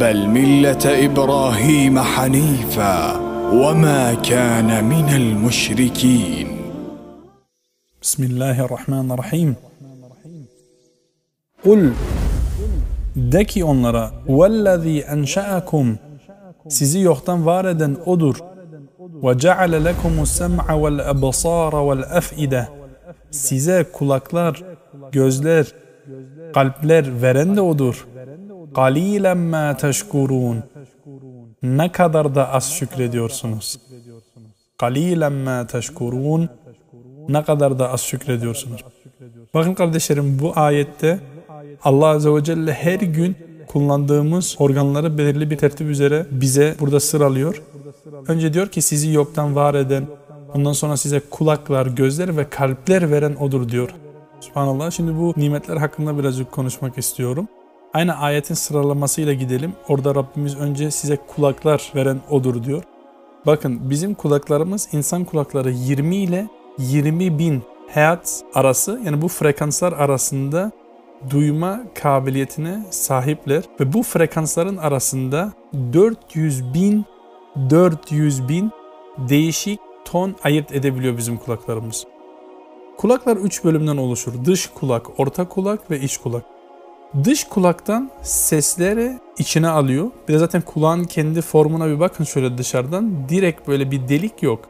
بل ملة إبراهيم حنيفا وما كان من المشركين. بسم الله الرحمن الرحيم. قل. De ki onlara وَالَّذ۪ي أَنْشَأَكُمْ Sizi yoktan var eden O'dur. وَجَعَلَ لَكُمُ السَّمْعَ وَالْأَبْصَارَ وَالْأَفْئِدَةِ Size kulaklar, gözler, kalpler veren de O'dur. قَلِيلًا مَا تَشْكُرُونَ Ne kadar da az şükrediyorsunuz. قَلِيلًا مَا تَشْكُرُونَ Ne kadar da az şükrediyorsunuz. Bakın kardeşlerim bu ayette Allah Azze ve Celle her gün kullandığımız organları belirli bir tertip üzere bize burada sıralıyor. Önce diyor ki sizi yoktan var eden, ondan sonra size kulaklar, gözler ve kalpler veren odur diyor. Subhanallah. Şimdi bu nimetler hakkında birazcık konuşmak istiyorum. Aynı ayetin sıralamasıyla gidelim. Orada Rabbimiz önce size kulaklar veren odur diyor. Bakın bizim kulaklarımız insan kulakları 20 ile 20 bin hertz arası yani bu frekanslar arasında duyma kabiliyetine sahipler ve bu frekansların arasında 400 bin 400 bin değişik ton ayırt edebiliyor bizim kulaklarımız. Kulaklar 3 bölümden oluşur. Dış kulak, orta kulak ve iç kulak. Dış kulaktan sesleri içine alıyor. Bir de zaten kulağın kendi formuna bir bakın şöyle dışarıdan. Direkt böyle bir delik yok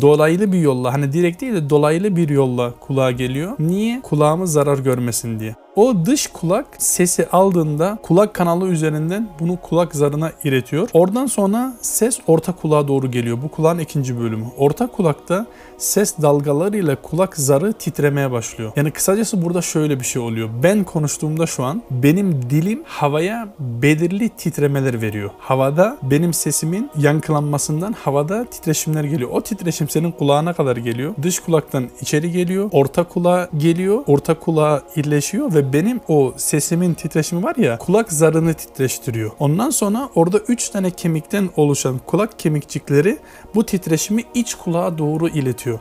dolaylı bir yolla hani direkt değil de dolaylı bir yolla kulağa geliyor. Niye? Kulağımız zarar görmesin diye. O dış kulak sesi aldığında kulak kanalı üzerinden bunu kulak zarına iletiyor. Oradan sonra ses orta kulağa doğru geliyor. Bu kulağın ikinci bölümü. Orta kulakta ses dalgalarıyla kulak zarı titremeye başlıyor. Yani kısacası burada şöyle bir şey oluyor. Ben konuştuğumda şu an benim dilim havaya belirli titremeler veriyor. Havada benim sesimin yankılanmasından havada titreşimler geliyor. O titreşim senin kulağına kadar geliyor. Dış kulaktan içeri geliyor. Orta kulağa geliyor. Orta kulağa irleşiyor ve benim o sesimin titreşimi var ya kulak zarını titreştiriyor. Ondan sonra orada 3 tane kemikten oluşan kulak kemikçikleri bu titreşimi iç kulağa doğru iletiyor.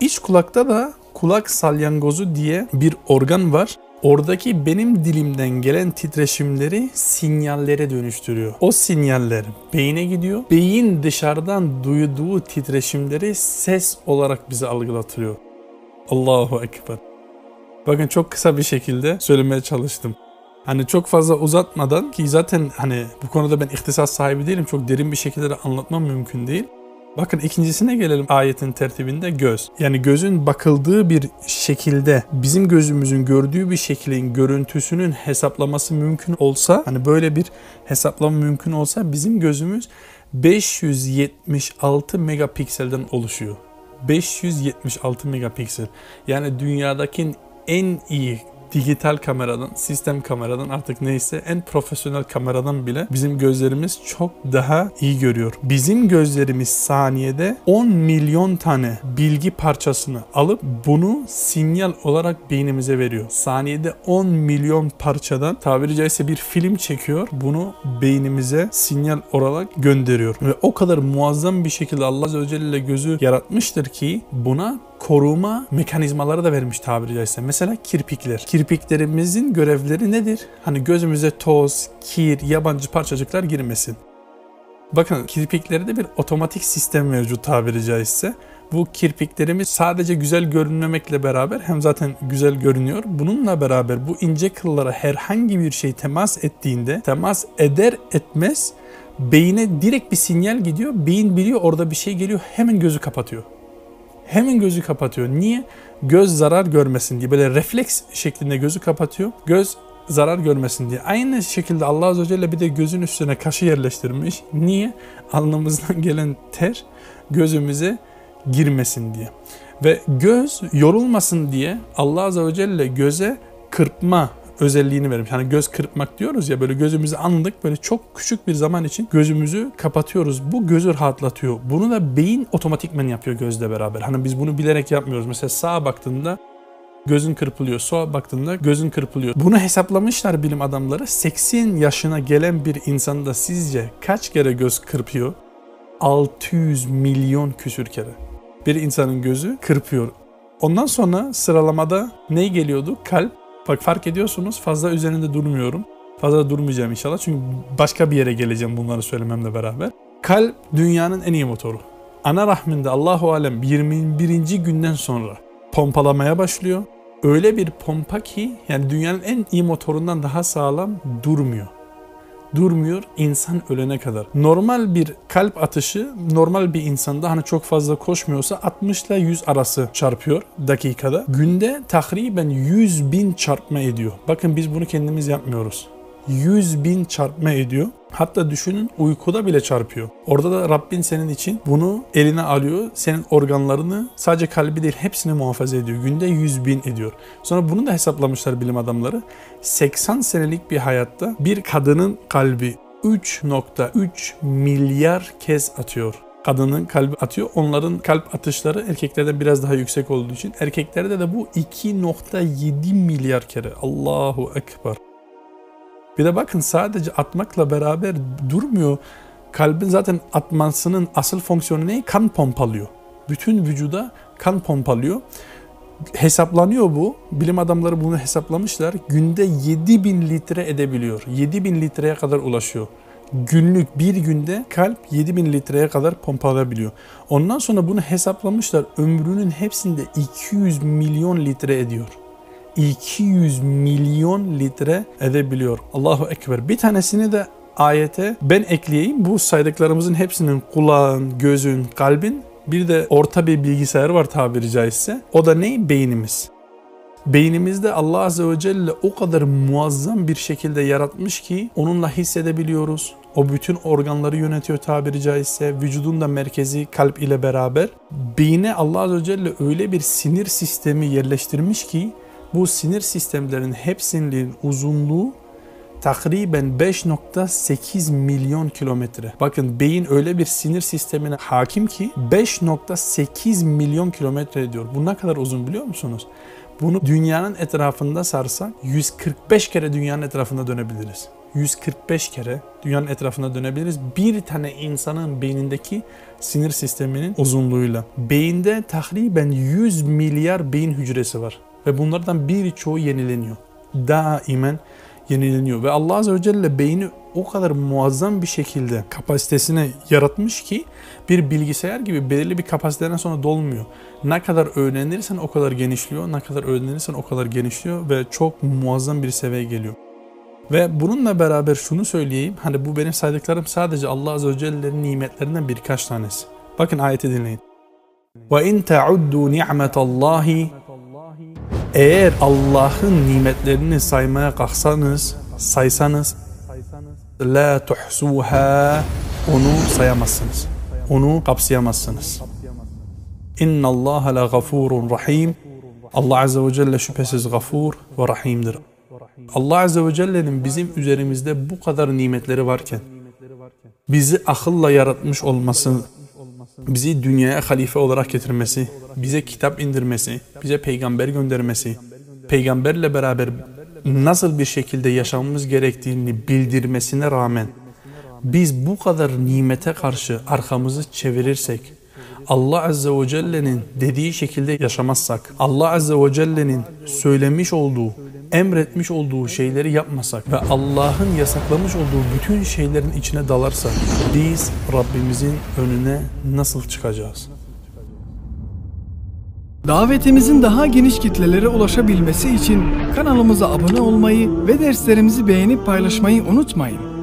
İç kulakta da kulak salyangozu diye bir organ var. Oradaki benim dilimden gelen titreşimleri sinyallere dönüştürüyor. O sinyaller beyine gidiyor. Beyin dışarıdan duyduğu titreşimleri ses olarak bize algılatıyor. Allahu Ekber. Bakın çok kısa bir şekilde söylemeye çalıştım. Hani çok fazla uzatmadan ki zaten hani bu konuda ben ihtisas sahibi değilim. Çok derin bir şekilde de anlatmam mümkün değil. Bakın ikincisine gelelim ayetin tertibinde göz. Yani gözün bakıldığı bir şekilde bizim gözümüzün gördüğü bir şeklin görüntüsünün hesaplaması mümkün olsa hani böyle bir hesaplama mümkün olsa bizim gözümüz 576 megapikselden oluşuyor. 576 megapiksel. Yani dünyadaki en iyi dijital kameradan, sistem kameradan artık neyse en profesyonel kameradan bile bizim gözlerimiz çok daha iyi görüyor. Bizim gözlerimiz saniyede 10 milyon tane bilgi parçasını alıp bunu sinyal olarak beynimize veriyor. Saniyede 10 milyon parçadan tabiri caizse bir film çekiyor. Bunu beynimize sinyal olarak gönderiyor. Ve o kadar muazzam bir şekilde Allah Azze ve Celle gözü yaratmıştır ki buna koruma mekanizmaları da vermiş tabiri caizse. Mesela kirpikler. Kirpiklerimizin görevleri nedir? Hani gözümüze toz, kir, yabancı parçacıklar girmesin. Bakın kirpiklerde bir otomatik sistem mevcut tabiri caizse. Bu kirpiklerimiz sadece güzel görünmemekle beraber hem zaten güzel görünüyor. Bununla beraber bu ince kıllara herhangi bir şey temas ettiğinde temas eder etmez beyine direkt bir sinyal gidiyor. Beyin biliyor orada bir şey geliyor hemen gözü kapatıyor hemen gözü kapatıyor. Niye? Göz zarar görmesin diye. Böyle refleks şeklinde gözü kapatıyor. Göz zarar görmesin diye. Aynı şekilde Allah Azze ve Celle bir de gözün üstüne kaşı yerleştirmiş. Niye? Alnımızdan gelen ter gözümüze girmesin diye. Ve göz yorulmasın diye Allah Azze ve Celle göze kırpma özelliğini vermiş. Hani göz kırpmak diyoruz ya böyle gözümüzü anladık böyle çok küçük bir zaman için gözümüzü kapatıyoruz. Bu gözü rahatlatıyor. Bunu da beyin otomatikmen yapıyor gözle beraber. Hani biz bunu bilerek yapmıyoruz. Mesela sağa baktığında gözün kırpılıyor. Sola baktığında gözün kırpılıyor. Bunu hesaplamışlar bilim adamları. 80 yaşına gelen bir insanda sizce kaç kere göz kırpıyor? 600 milyon küsür kere. Bir insanın gözü kırpıyor. Ondan sonra sıralamada ne geliyordu? Kalp, Bak fark ediyorsunuz fazla üzerinde durmuyorum. Fazla durmayacağım inşallah çünkü başka bir yere geleceğim bunları söylememle beraber. Kalp dünyanın en iyi motoru. Ana rahminde Allahu alem 21. günden sonra pompalamaya başlıyor. Öyle bir pompa ki yani dünyanın en iyi motorundan daha sağlam durmuyor durmuyor insan ölene kadar. Normal bir kalp atışı normal bir insanda hani çok fazla koşmuyorsa 60 ile 100 arası çarpıyor dakikada. Günde takriben 100 bin çarpma ediyor. Bakın biz bunu kendimiz yapmıyoruz. 100 bin çarpma ediyor. Hatta düşünün uykuda bile çarpıyor. Orada da Rabbin senin için bunu eline alıyor. Senin organlarını sadece kalbi değil hepsini muhafaza ediyor. Günde 100 bin ediyor. Sonra bunu da hesaplamışlar bilim adamları. 80 senelik bir hayatta bir kadının kalbi 3.3 milyar kez atıyor kadının kalbi atıyor. Onların kalp atışları erkeklerden biraz daha yüksek olduğu için erkeklerde de bu 2.7 milyar kere. Allahu Ekber. Bir de bakın sadece atmakla beraber durmuyor. Kalbin zaten atmasının asıl fonksiyonu ne? Kan pompalıyor. Bütün vücuda kan pompalıyor. Hesaplanıyor bu. Bilim adamları bunu hesaplamışlar. Günde 7000 litre edebiliyor. 7000 litreye kadar ulaşıyor. Günlük bir günde kalp 7000 litreye kadar pompalayabiliyor. Ondan sonra bunu hesaplamışlar. Ömrünün hepsinde 200 milyon litre ediyor. 200 milyon litre edebiliyor. Allahu Ekber. Bir tanesini de ayete ben ekleyeyim. Bu saydıklarımızın hepsinin kulağın, gözün, kalbin bir de orta bir bilgisayar var tabiri caizse. O da ne? Beynimiz. Beynimizde Allah Azze ve Celle o kadar muazzam bir şekilde yaratmış ki onunla hissedebiliyoruz. O bütün organları yönetiyor tabiri caizse. Vücudun da merkezi kalp ile beraber. Beyne Allah Azze ve Celle öyle bir sinir sistemi yerleştirmiş ki bu sinir sistemlerinin hepsinin uzunluğu takriben 5.8 milyon kilometre. Bakın beyin öyle bir sinir sistemine hakim ki 5.8 milyon kilometre ediyor. Bu ne kadar uzun biliyor musunuz? Bunu dünyanın etrafında sarsak 145 kere dünyanın etrafında dönebiliriz. 145 kere dünyanın etrafında dönebiliriz. Bir tane insanın beynindeki sinir sisteminin uzunluğuyla. Beyinde takriben 100 milyar beyin hücresi var. Ve bunlardan birçoğu yenileniyor. Daimen yenileniyor. Ve Allah Azze ve Celle beyni o kadar muazzam bir şekilde kapasitesine yaratmış ki bir bilgisayar gibi belirli bir kapasiteden sonra dolmuyor. Ne kadar öğrenirsen o kadar genişliyor, ne kadar öğrenirsen o kadar genişliyor ve çok muazzam bir seviyeye geliyor. Ve bununla beraber şunu söyleyeyim, hani bu benim saydıklarım sadece Allah Azze ve Celle'nin nimetlerinden birkaç tanesi. Bakın ayeti dinleyin. وَاِنْ تَعُدُّوا نِعْمَةَ اللّٰهِ eğer Allah'ın nimetlerini saymaya kalksanız, saysanız la tuhsuha onu sayamazsınız. Onu kapsayamazsınız. İnna Allah la gafurun rahim. Allah azze ve celle şüphesiz gafur ve rahimdir. Allah azze ve celle'nin bizim üzerimizde bu kadar nimetleri varken bizi akılla yaratmış olması, bizi dünyaya halife olarak getirmesi, bize kitap indirmesi, bize peygamber göndermesi, peygamberle beraber nasıl bir şekilde yaşamamız gerektiğini bildirmesine rağmen biz bu kadar nimete karşı arkamızı çevirirsek, Allah Azze ve Celle'nin dediği şekilde yaşamazsak, Allah Azze ve Celle'nin söylemiş olduğu, emretmiş olduğu şeyleri yapmasak ve Allah'ın yasaklamış olduğu bütün şeylerin içine dalarsak biz Rabbimizin önüne nasıl çıkacağız? Davetimizin daha geniş kitlelere ulaşabilmesi için kanalımıza abone olmayı ve derslerimizi beğenip paylaşmayı unutmayın.